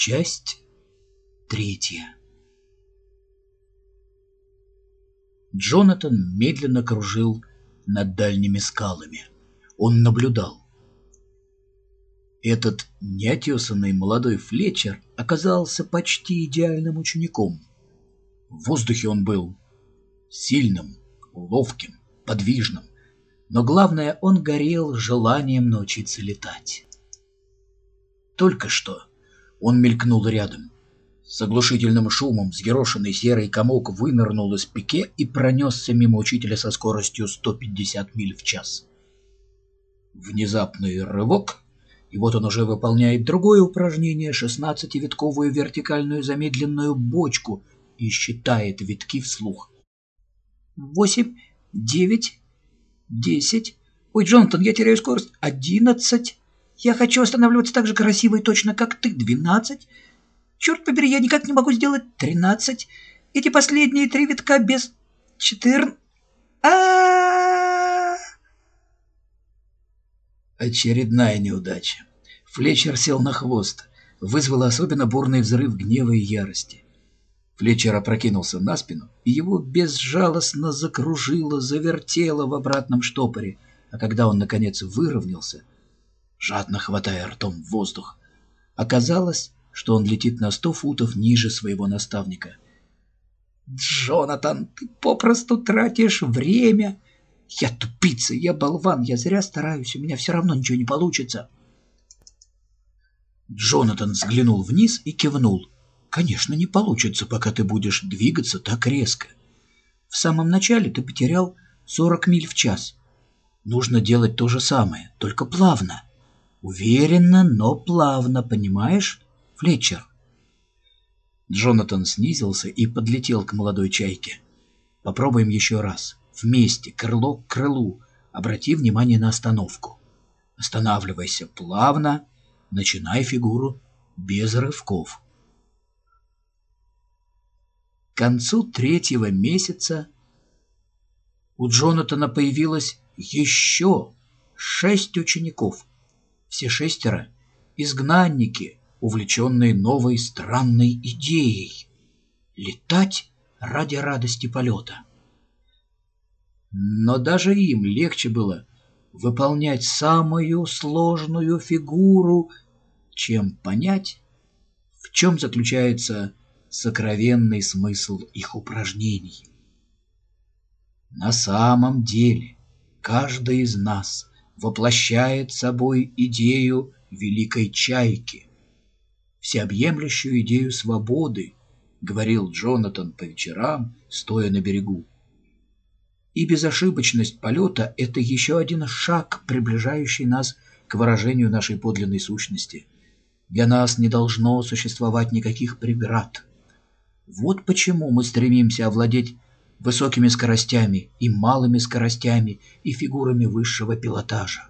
Часть третья. Джонатан медленно кружил над дальними скалами. Он наблюдал. Этот неотесанный молодой Флетчер оказался почти идеальным учеником. В воздухе он был сильным, ловким, подвижным, но главное, он горел желанием научиться летать. Только что он мелькнул рядом. С оглушительным шумом взъерошенный серый комок вынырнул из пике и пронесся мимо учителя со скоростью 150 миль в час. Внезапный рывок, и вот он уже выполняет другое упражнение, 16-витковую вертикальную замедленную бочку, и считает витки вслух. «Восемь, девять, десять. Ой, Джонатан, я теряю скорость. Одиннадцать. Я хочу останавливаться так же красиво и точно, как ты. Двенадцать. Черт побери, я никак не могу сделать тринадцать. Эти последние три витка без четыр... а Очередная неудача. Флетчер сел на хвост. Вызвало особенно бурный взрыв гнева и ярости. Флетчер опрокинулся на спину, и его безжалостно закружило, завертело в обратном штопоре, а когда он, наконец, выровнялся, жадно хватая ртом воздух, оказалось, что он летит на сто футов ниже своего наставника. «Джонатан, ты попросту тратишь время!» «Я тупица, я болван, я зря стараюсь, у меня все равно ничего не получится!» Джонатан взглянул вниз и кивнул. Конечно, не получится, пока ты будешь двигаться так резко. В самом начале ты потерял 40 миль в час. Нужно делать то же самое, только плавно. Уверенно, но плавно, понимаешь, Флетчер? Джонатан снизился и подлетел к молодой чайке. Попробуем еще раз. Вместе, крыло к крылу. Обрати внимание на остановку. Останавливайся плавно, начинай фигуру без рывков. К концу третьего месяца у Джонатана появилось еще шесть учеников. Все шестеро — изгнанники, увлеченные новой странной идеей — летать ради радости полета. Но даже им легче было выполнять самую сложную фигуру, чем понять, в чем заключается сокровенный смысл их упражнений. На самом деле каждый из нас воплощает собой идею великой чайки, всеобъемлющую идею свободы, говорил Джонатан по вечерам, стоя на берегу. И безошибочность полета — это еще один шаг, приближающий нас к выражению нашей подлинной сущности. Для нас не должно существовать никаких преград — вот почему мы стремимся овладеть высокими скоростями и малыми скоростями и фигурами высшего пилотажа.